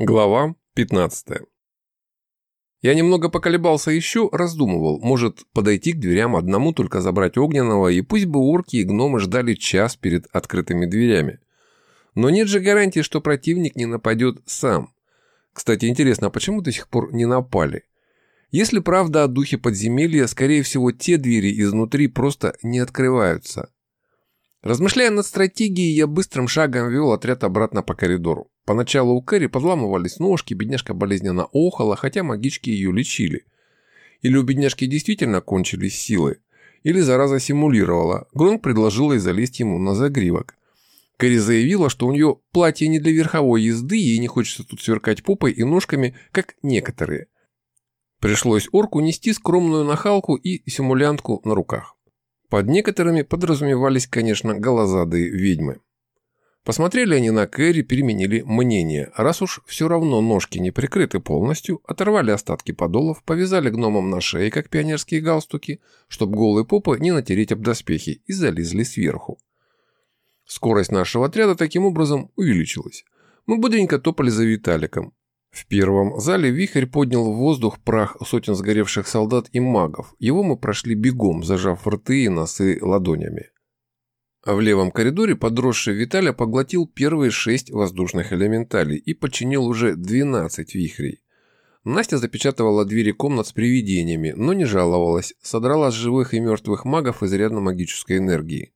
Глава 15. Я немного поколебался еще, раздумывал, может подойти к дверям одному, только забрать огненного, и пусть бы орки и гномы ждали час перед открытыми дверями. Но нет же гарантии, что противник не нападет сам. Кстати, интересно, а почему до сих пор не напали? Если правда о духе подземелья, скорее всего, те двери изнутри просто не открываются. Размышляя над стратегией, я быстрым шагом вел отряд обратно по коридору. Поначалу у Кэрри подламывались ножки, бедняжка болезненно охала, хотя магички ее лечили. Или у бедняжки действительно кончились силы, или зараза симулировала. Гронк предложил ей залезть ему на загривок. Кэрри заявила, что у нее платье не для верховой езды, ей не хочется тут сверкать попой и ножками, как некоторые. Пришлось орку нести скромную нахалку и симулянтку на руках. Под некоторыми подразумевались, конечно, голозадые ведьмы. Посмотрели они на Кэрри, переменили мнение. Раз уж все равно ножки не прикрыты полностью, оторвали остатки подолов, повязали гномам на шее, как пионерские галстуки, чтобы голые попы не натереть об доспехи, и залезли сверху. Скорость нашего отряда таким образом увеличилась. Мы бодренько топали за Виталиком. В первом зале вихрь поднял в воздух прах сотен сгоревших солдат и магов. Его мы прошли бегом, зажав рты и носы ладонями. А в левом коридоре подросший Виталя поглотил первые шесть воздушных элементалей и подчинил уже 12 вихрей. Настя запечатывала двери комнат с привидениями, но не жаловалась, содрала с живых и мертвых магов изрядно магической энергии.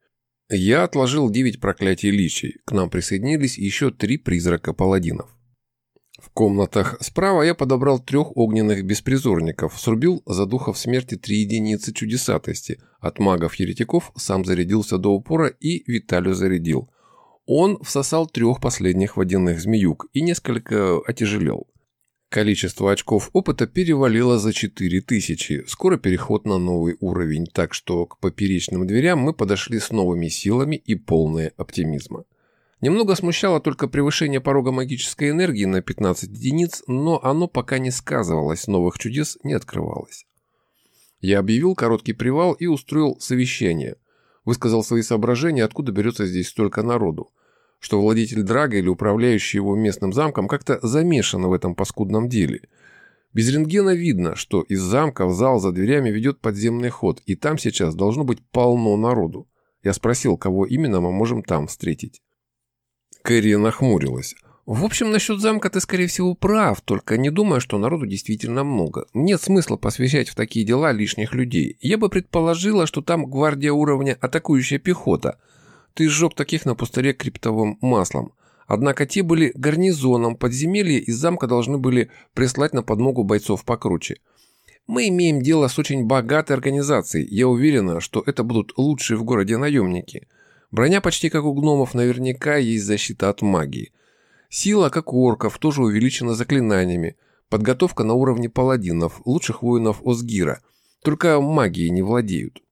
Я отложил 9 проклятий личий, к нам присоединились еще три призрака паладинов. Комнатах справа я подобрал трех огненных беспризорников, срубил за духов смерти три единицы чудесатости. От магов-еретиков сам зарядился до упора и Виталию зарядил. Он всосал трех последних водяных змеюк и несколько отяжелел. Количество очков опыта перевалило за 4000, скоро переход на новый уровень, так что к поперечным дверям мы подошли с новыми силами и полные оптимизма. Немного смущало только превышение порога магической энергии на 15 единиц, но оно пока не сказывалось, новых чудес не открывалось. Я объявил короткий привал и устроил совещание. Высказал свои соображения, откуда берется здесь столько народу. Что владетель Драга или управляющий его местным замком как-то замешаны в этом паскудном деле. Без рентгена видно, что из замка в зал за дверями ведет подземный ход, и там сейчас должно быть полно народу. Я спросил, кого именно мы можем там встретить. Кэрри нахмурилась. «В общем, насчет замка ты, скорее всего, прав, только не думаю, что народу действительно много. Нет смысла посвящать в такие дела лишних людей. Я бы предположила, что там гвардия уровня атакующая пехота. Ты сжег таких на пустыре криптовым маслом. Однако те были гарнизоном подземелья, из замка должны были прислать на подмогу бойцов покруче. Мы имеем дело с очень богатой организацией. Я уверена, что это будут лучшие в городе наемники». Броня почти как у гномов, наверняка есть защита от магии. Сила, как у орков, тоже увеличена заклинаниями. Подготовка на уровне паладинов, лучших воинов Озгира. Только магией не владеют.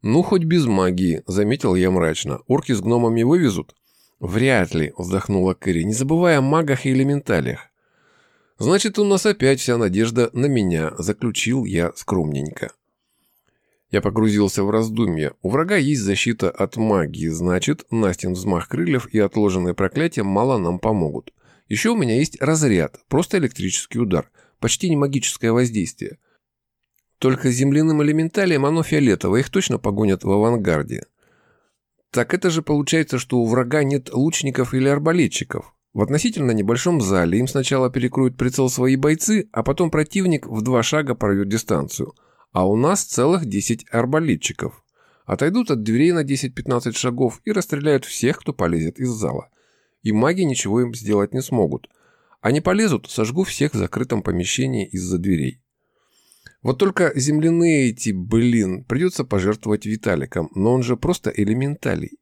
«Ну, хоть без магии», — заметил я мрачно. «Орки с гномами вывезут?» «Вряд ли», — вздохнула Кэрри, не забывая о магах и элементалях. «Значит, у нас опять вся надежда на меня», — заключил я скромненько. Я погрузился в раздумья. У врага есть защита от магии, значит, Настин взмах крыльев и отложенные проклятия мало нам помогут. Еще у меня есть разряд, просто электрический удар, почти не магическое воздействие. Только земляным элементалием оно фиолетовое, их точно погонят в авангарде. Так это же получается, что у врага нет лучников или арбалетчиков. В относительно небольшом зале им сначала перекроют прицел свои бойцы, а потом противник в два шага пройдет дистанцию – а у нас целых 10 арбалетчиков. Отойдут от дверей на 10-15 шагов и расстреляют всех, кто полезет из зала. И маги ничего им сделать не смогут. Они полезут, сожгу всех в закрытом помещении из-за дверей. Вот только земляные эти, блин, придется пожертвовать Виталиком, но он же просто элементалей.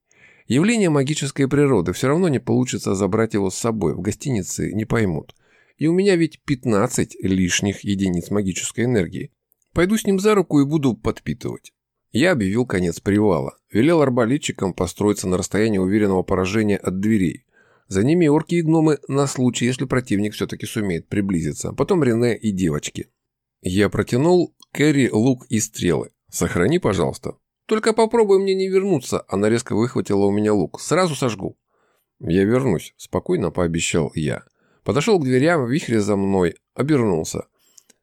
Явление магической природы, все равно не получится забрать его с собой, в гостинице не поймут. И у меня ведь 15 лишних единиц магической энергии. Пойду с ним за руку и буду подпитывать. Я объявил конец привала. Велел арбалетчикам построиться на расстоянии уверенного поражения от дверей. За ними орки и гномы на случай, если противник все-таки сумеет приблизиться. Потом Рене и девочки. Я протянул Кэрри лук и стрелы. Сохрани, пожалуйста. Только попробуй мне не вернуться. Она резко выхватила у меня лук. Сразу сожгу. Я вернусь, спокойно пообещал я. Подошел к дверям, вихре за мной, обернулся.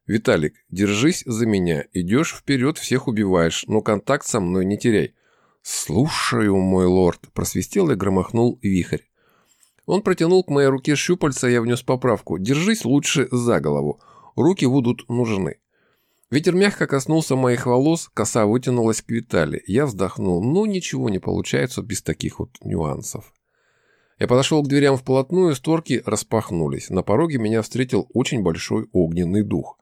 «Виталик, держись за меня. Идешь вперед, всех убиваешь, но контакт со мной не теряй». «Слушаю, мой лорд», – просвистел и громохнул вихрь. Он протянул к моей руке щупальца, я внес поправку. «Держись лучше за голову. Руки будут нужны». Ветер мягко коснулся моих волос, коса вытянулась к Витали. Я вздохнул. Ну, ничего не получается без таких вот нюансов. Я подошел к дверям вплотную, створки распахнулись. На пороге меня встретил очень большой огненный дух.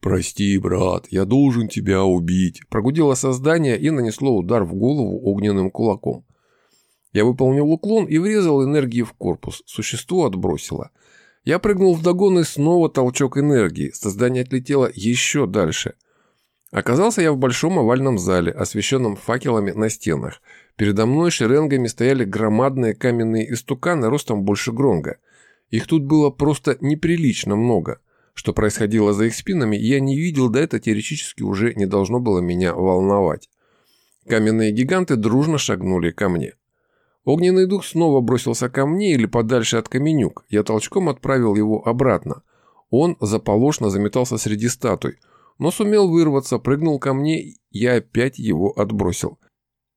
«Прости, брат, я должен тебя убить», – прогудело создание и нанесло удар в голову огненным кулаком. Я выполнил уклон и врезал энергии в корпус. Существо отбросило. Я прыгнул в догон и снова толчок энергии. Создание отлетело еще дальше. Оказался я в большом овальном зале, освещенном факелами на стенах. Передо мной шеренгами стояли громадные каменные истуканы ростом больше гронга. Их тут было просто неприлично много. Что происходило за их спинами, я не видел, да это теоретически уже не должно было меня волновать. Каменные гиганты дружно шагнули ко мне. Огненный дух снова бросился ко мне или подальше от каменюк. Я толчком отправил его обратно. Он заполошно заметался среди статуй, но сумел вырваться, прыгнул ко мне, я опять его отбросил.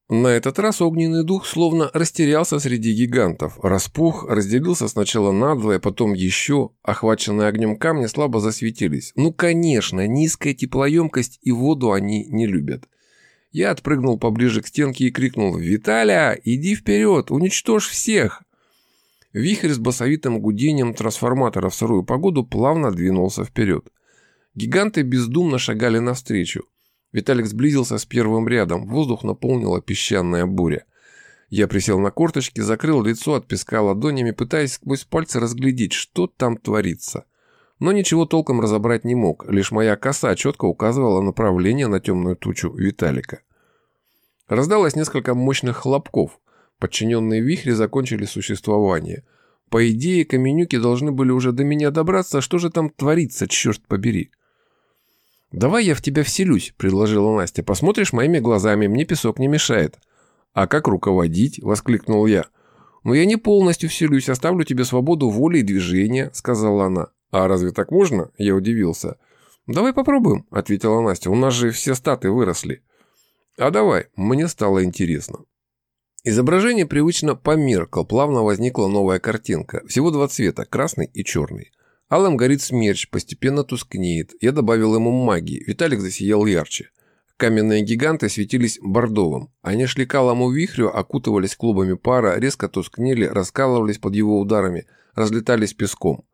На этот раз огненный дух словно растерялся среди гигантов. Распух, разделился сначала надвое, потом еще. Охваченные огнем камни слабо засветились. Ну, конечно, низкая теплоемкость и воду они не любят. Я отпрыгнул поближе к стенке и крикнул «Виталя, иди вперед, уничтожь всех!» Вихрь с басовитым гудением трансформатора в сырую погоду плавно двинулся вперед. Гиганты бездумно шагали навстречу. Виталик сблизился с первым рядом, воздух наполнила песчаная буря. Я присел на корточки, закрыл лицо от песка ладонями, пытаясь сквозь пальцы разглядеть, что там творится. Но ничего толком разобрать не мог, лишь моя коса четко указывала направление на темную тучу Виталика. Раздалось несколько мощных хлопков. Подчиненные вихри закончили существование. По идее, каменюки должны были уже до меня добраться, что же там творится, черт побери. «Давай я в тебя вселюсь», — предложила Настя. «Посмотришь моими глазами, мне песок не мешает». «А как руководить?» — воскликнул я. «Ну я не полностью вселюсь, оставлю тебе свободу воли и движения», — сказала она. «А разве так можно?» — я удивился. «Давай попробуем», — ответила Настя. «У нас же все статы выросли». «А давай, мне стало интересно». Изображение привычно померкло, плавно возникла новая картинка. Всего два цвета, красный и черный. Алым горит смерч, постепенно тускнеет. Я добавил ему магии. Виталик засиял ярче. Каменные гиганты светились бордовым. Они шли к алому вихрю, окутывались клубами пара, резко тускнели, раскалывались под его ударами, разлетались песком.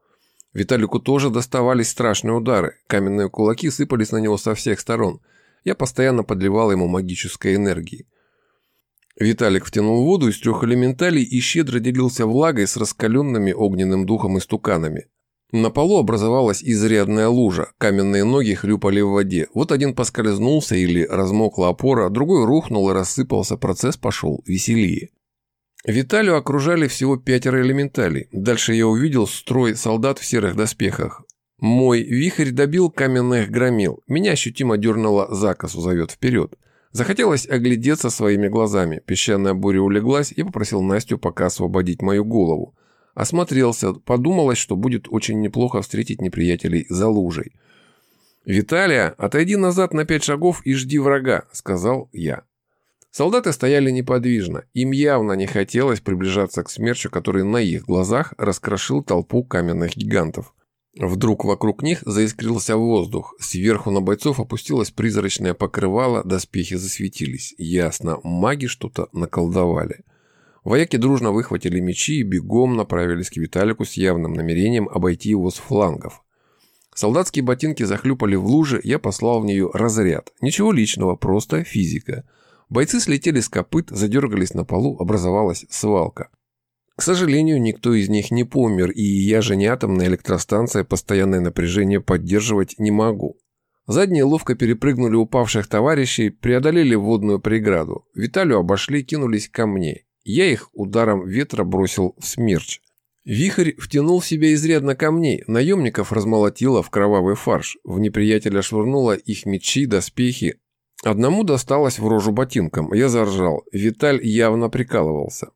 Виталику тоже доставались страшные удары. Каменные кулаки сыпались на него со всех сторон. Я постоянно подливал ему магической энергии. Виталик втянул воду из трех элементалей и щедро делился влагой с раскаленными огненным духом и стуканами. На полу образовалась изрядная лужа, каменные ноги хлюпали в воде. Вот один поскользнулся или размокла опора, другой рухнул и рассыпался, процесс пошел веселее. Виталию окружали всего пятеро элементалей. Дальше я увидел строй солдат в серых доспехах. Мой вихрь добил каменных громил. Меня ощутимо дернуло закосу, зовет вперед. Захотелось оглядеться своими глазами. Песчаная буря улеглась и попросил Настю пока освободить мою голову. Осмотрелся, подумалось, что будет очень неплохо встретить неприятелей за лужей. «Виталия, отойди назад на пять шагов и жди врага», — сказал я. Солдаты стояли неподвижно. Им явно не хотелось приближаться к смерчу, который на их глазах раскрошил толпу каменных гигантов. Вдруг вокруг них заискрился воздух. Сверху на бойцов опустилось призрачное покрывало, доспехи засветились. Ясно, маги что-то наколдовали. Вояки дружно выхватили мечи и бегом направились к Виталику с явным намерением обойти его с флангов. Солдатские ботинки захлюпали в луже, я послал в нее разряд. Ничего личного, просто физика. Бойцы слетели с копыт, задергались на полу, образовалась свалка. К сожалению, никто из них не помер, и я же не атомная электростанция, постоянное напряжение поддерживать не могу. Задние ловко перепрыгнули упавших товарищей, преодолели водную преграду. Виталию обошли, кинулись ко мне. Я их ударом ветра бросил в смерч. Вихрь втянул в себя изрядно камней, наемников размолотило в кровавый фарш, в неприятеля швырнуло их мечи, доспехи. Одному досталось в рожу ботинком, я заржал, Виталь явно прикалывался.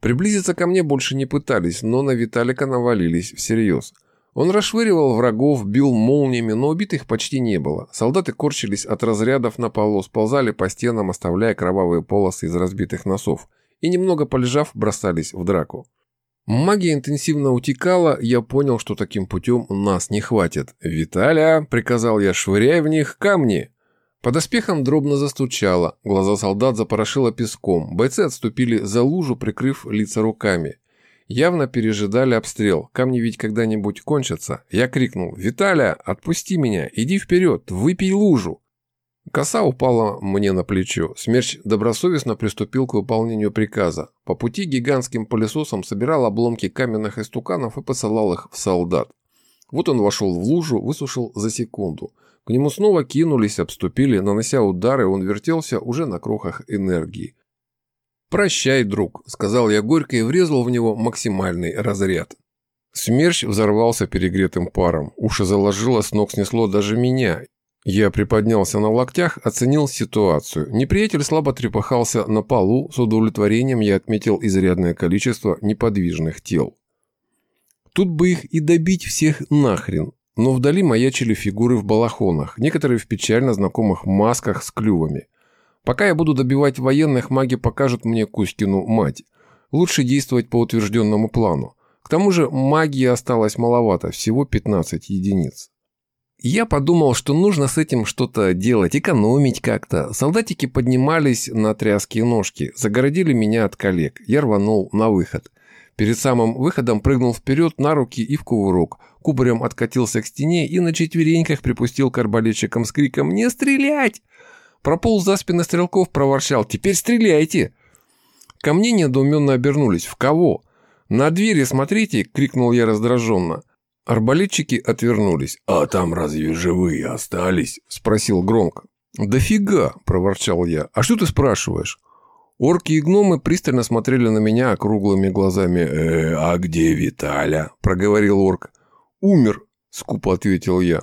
Приблизиться ко мне больше не пытались, но на Виталика навалились всерьез. Он расшвыривал врагов, бил молниями, но убитых почти не было. Солдаты корчились от разрядов на полу, сползали по стенам, оставляя кровавые полосы из разбитых носов. И немного полежав, бросались в драку. Магия интенсивно утекала, я понял, что таким путем нас не хватит. «Виталя!» – приказал я, швыряй в них камни. Под оспехом дробно застучало, глаза солдат запорошило песком, бойцы отступили за лужу, прикрыв лица руками. Явно пережидали обстрел, камни ведь когда-нибудь кончатся. Я крикнул «Виталя, отпусти меня, иди вперед, выпей лужу!» Коса упала мне на плечо. Смерч добросовестно приступил к выполнению приказа. По пути гигантским пылесосом собирал обломки каменных истуканов и посылал их в солдат. Вот он вошел в лужу, высушил за секунду – к нему снова кинулись, обступили, нанося удары, он вертелся уже на крохах энергии. «Прощай, друг», — сказал я горько и врезал в него максимальный разряд. Смерч взорвался перегретым паром. Уши заложило, с ног снесло даже меня. Я приподнялся на локтях, оценил ситуацию. Неприятель слабо трепахался на полу, с удовлетворением я отметил изрядное количество неподвижных тел. Тут бы их и добить всех нахрен, но вдали маячили фигуры в балахонах, некоторые в печально знакомых масках с клювами. Пока я буду добивать военных, маги покажут мне Кузькину мать. Лучше действовать по утвержденному плану. К тому же магии осталось маловато, всего 15 единиц. Я подумал, что нужно с этим что-то делать, экономить как-то. Солдатики поднимались на тряские ножки, загородили меня от коллег. Я рванул на выход. Перед самым выходом прыгнул вперед на руки и в кувырок. Кубарем откатился к стене и на четвереньках припустил к арбалетчикам с криком «Не стрелять!». Прополз за спины стрелков, проворчал «Теперь стреляйте!». Ко мне недоуменно обернулись. «В кого?» «На двери смотрите!» — крикнул я раздраженно. Арбалетчики отвернулись. «А там разве живые остались?» — спросил громко. «Дофига!» – проворчал я. «А что ты спрашиваешь?» Орки и гномы пристально смотрели на меня округлыми глазами. «Э, а где Виталя?» – проговорил орк. «Умер», – скупо ответил я.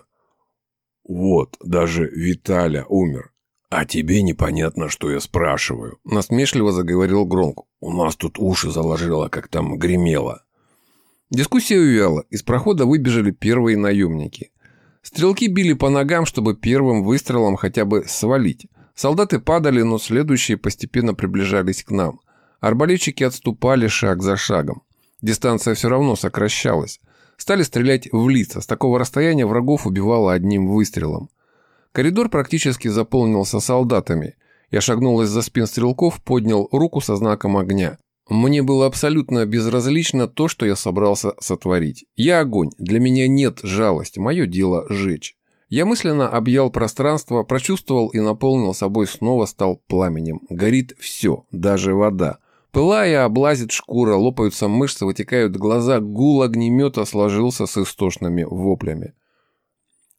«Вот, даже Виталя умер. А тебе непонятно, что я спрашиваю», – насмешливо заговорил Громко. «У нас тут уши заложило, как там гремело». Дискуссия увяла. Из прохода выбежали первые наемники. Стрелки били по ногам, чтобы первым выстрелом хотя бы свалить. Солдаты падали, но следующие постепенно приближались к нам. Арбалетчики отступали шаг за шагом. Дистанция все равно сокращалась. Стали стрелять в лица. С такого расстояния врагов убивало одним выстрелом. Коридор практически заполнился солдатами. Я шагнул из-за спин стрелков, поднял руку со знаком огня. Мне было абсолютно безразлично то, что я собрался сотворить. Я огонь, для меня нет жалости, мое дело жечь. Я мысленно объял пространство, прочувствовал и наполнил собой снова стал пламенем. Горит все, даже вода. Пылая, облазит шкура, лопаются мышцы, вытекают глаза, гул огнемета сложился с истошными воплями.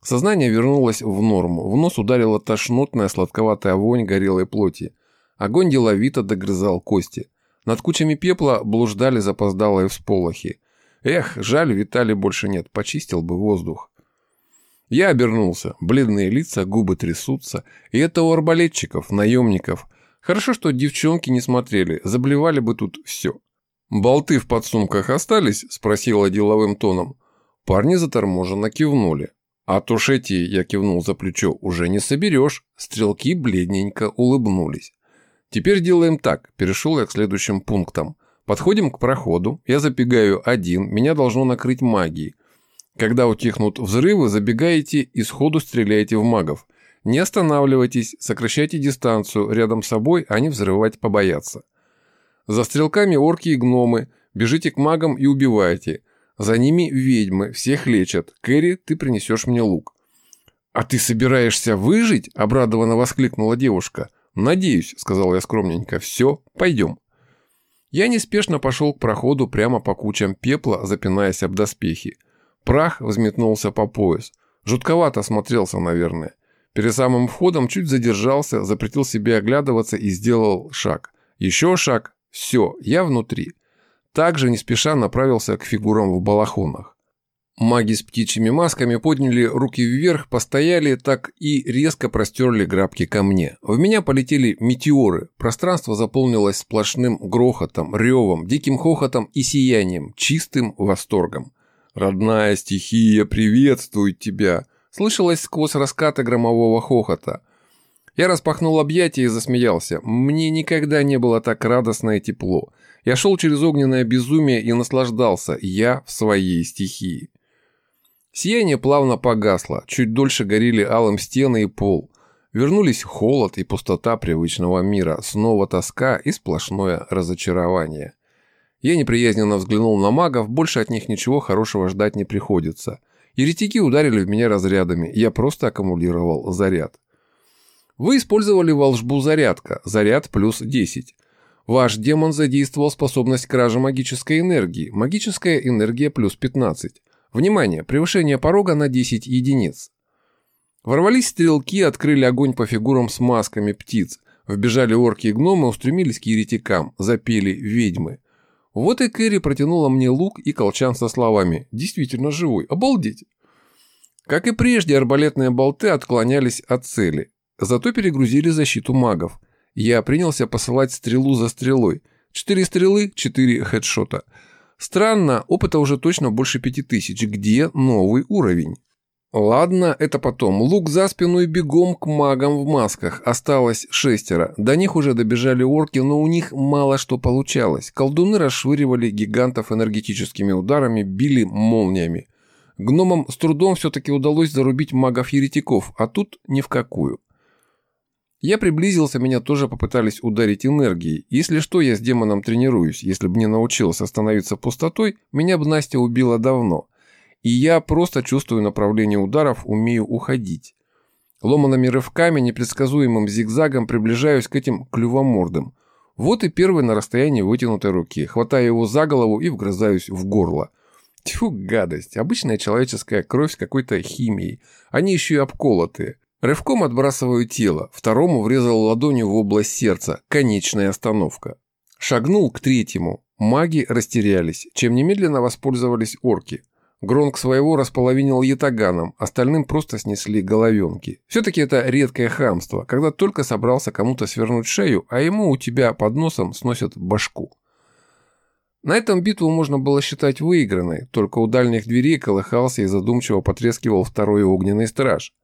Сознание вернулось в норму. В нос ударила тошнотная сладковатая вонь горелой плоти. Огонь деловито догрызал кости. Над кучами пепла блуждали запоздалые всполохи. Эх, жаль, Виталий больше нет, почистил бы воздух. Я обернулся. Бледные лица, губы трясутся. И это у арбалетчиков, наемников. Хорошо, что девчонки не смотрели. Заблевали бы тут все. «Болты в подсумках остались?» – спросила деловым тоном. Парни заторможенно кивнули. «А тушети, я кивнул за плечо, уже не соберешь». Стрелки бледненько улыбнулись. «Теперь делаем так», – перешел я к следующим пунктам. Подходим к проходу, я забегаю один, меня должно накрыть магией. Когда утихнут взрывы, забегаете и сходу стреляете в магов. Не останавливайтесь, сокращайте дистанцию, рядом с собой они взрывать побоятся. За стрелками орки и гномы, бежите к магам и убивайте. За ними ведьмы, всех лечат. Кэрри, ты принесешь мне лук. «А ты собираешься выжить?» – обрадованно воскликнула девушка. «Надеюсь», – сказал я скромненько. «Все, пойдем». Я неспешно пошел к проходу прямо по кучам пепла, запинаясь об доспехи. Прах взметнулся по пояс. Жутковато смотрелся, наверное. Перед самым входом чуть задержался, запретил себе оглядываться и сделал шаг. Еще шаг. Все, я внутри. Также не спеша направился к фигурам в балахонах. Маги с птичьими масками подняли руки вверх, постояли так и резко простерли грабки ко мне. В меня полетели метеоры. Пространство заполнилось сплошным грохотом, ревом, диким хохотом и сиянием, чистым восторгом. «Родная стихия приветствует тебя!» Слышалось сквозь раскаты громового хохота. Я распахнул объятия и засмеялся. Мне никогда не было так радостно и тепло. Я шел через огненное безумие и наслаждался. Я в своей стихии. Сияние плавно погасло, чуть дольше горели алым стены и пол. Вернулись холод и пустота привычного мира, снова тоска и сплошное разочарование. Я неприязненно взглянул на магов, больше от них ничего хорошего ждать не приходится. Еретики ударили в меня разрядами, я просто аккумулировал заряд. Вы использовали волшбу зарядка, заряд плюс 10. Ваш демон задействовал способность кражи магической энергии, магическая энергия плюс 15. Внимание! Превышение порога на 10 единиц. Ворвались стрелки, открыли огонь по фигурам с масками птиц. Вбежали орки и гномы, устремились к еретикам, запели ведьмы. Вот и Кэрри протянула мне лук и колчан со словами «Действительно живой, обалдеть!». Как и прежде, арбалетные болты отклонялись от цели, зато перегрузили защиту магов. Я принялся посылать стрелу за стрелой. Четыре стрелы, четыре хедшота – Странно, опыта уже точно больше пяти тысяч. Где новый уровень? Ладно, это потом. Лук за спину и бегом к магам в масках. Осталось шестеро. До них уже добежали орки, но у них мало что получалось. Колдуны расшвыривали гигантов энергетическими ударами, били молниями. Гномам с трудом все-таки удалось зарубить магов-еретиков, а тут ни в какую. Я приблизился, меня тоже попытались ударить энергией. Если что, я с демоном тренируюсь. Если бы не научился остановиться пустотой, меня бы Настя убила давно. И я просто чувствую направление ударов, умею уходить. Ломанными рывками, непредсказуемым зигзагом приближаюсь к этим клювомордам. Вот и первый на расстоянии вытянутой руки. Хватаю его за голову и вгрызаюсь в горло. Тьфу, гадость. Обычная человеческая кровь с какой-то химией. Они еще и обколотые. Рывком отбрасываю тело, второму врезал ладонью в область сердца, конечная остановка. Шагнул к третьему. Маги растерялись, чем немедленно воспользовались орки. Гронк своего располовинил ятаганом, остальным просто снесли головенки. Все-таки это редкое хамство, когда только собрался кому-то свернуть шею, а ему у тебя под носом сносят башку. На этом битву можно было считать выигранной, только у дальних дверей колыхался и задумчиво потрескивал второй огненный страж.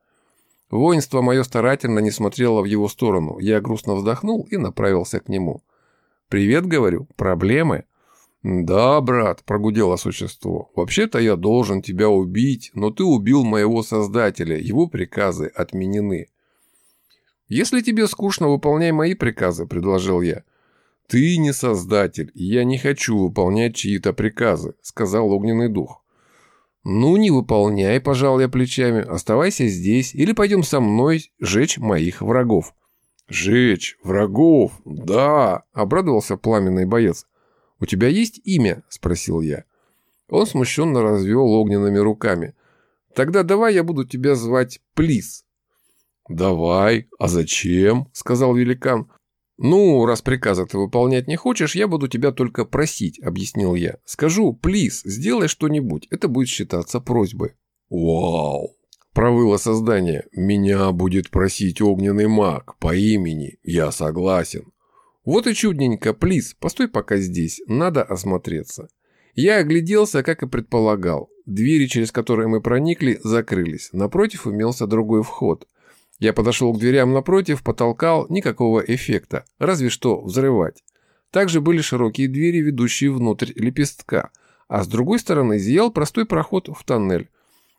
Воинство мое старательно не смотрело в его сторону. Я грустно вздохнул и направился к нему. «Привет», — говорю, — «проблемы?» «Да, брат», — прогудело существо, — «вообще-то я должен тебя убить, но ты убил моего создателя, его приказы отменены». «Если тебе скучно, выполняй мои приказы», — предложил я. «Ты не создатель, и я не хочу выполнять чьи-то приказы», — сказал огненный дух. «Ну, не выполняй», – пожал я плечами, – «оставайся здесь или пойдем со мной жечь моих врагов». «Жечь врагов? Да!» – обрадовался пламенный боец. «У тебя есть имя?» – спросил я. Он смущенно развел огненными руками. «Тогда давай я буду тебя звать Плис». «Давай. А зачем?» – сказал великан. «Ну, раз приказа ты выполнять не хочешь, я буду тебя только просить», — объяснил я. «Скажу, плиз, сделай что-нибудь, это будет считаться просьбой». «Вау!» — провыло создание. «Меня будет просить огненный маг по имени. Я согласен». «Вот и чудненько, плиз, постой пока здесь, надо осмотреться». Я огляделся, как и предполагал. Двери, через которые мы проникли, закрылись. Напротив имелся другой вход. Я подошел к дверям напротив, потолкал, никакого эффекта, разве что взрывать. Также были широкие двери, ведущие внутрь лепестка, а с другой стороны зиял простой проход в тоннель.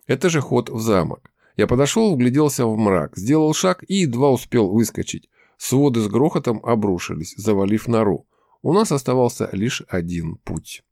Это же ход в замок. Я подошел, вгляделся в мрак, сделал шаг и едва успел выскочить. Своды с грохотом обрушились, завалив нору. У нас оставался лишь один путь.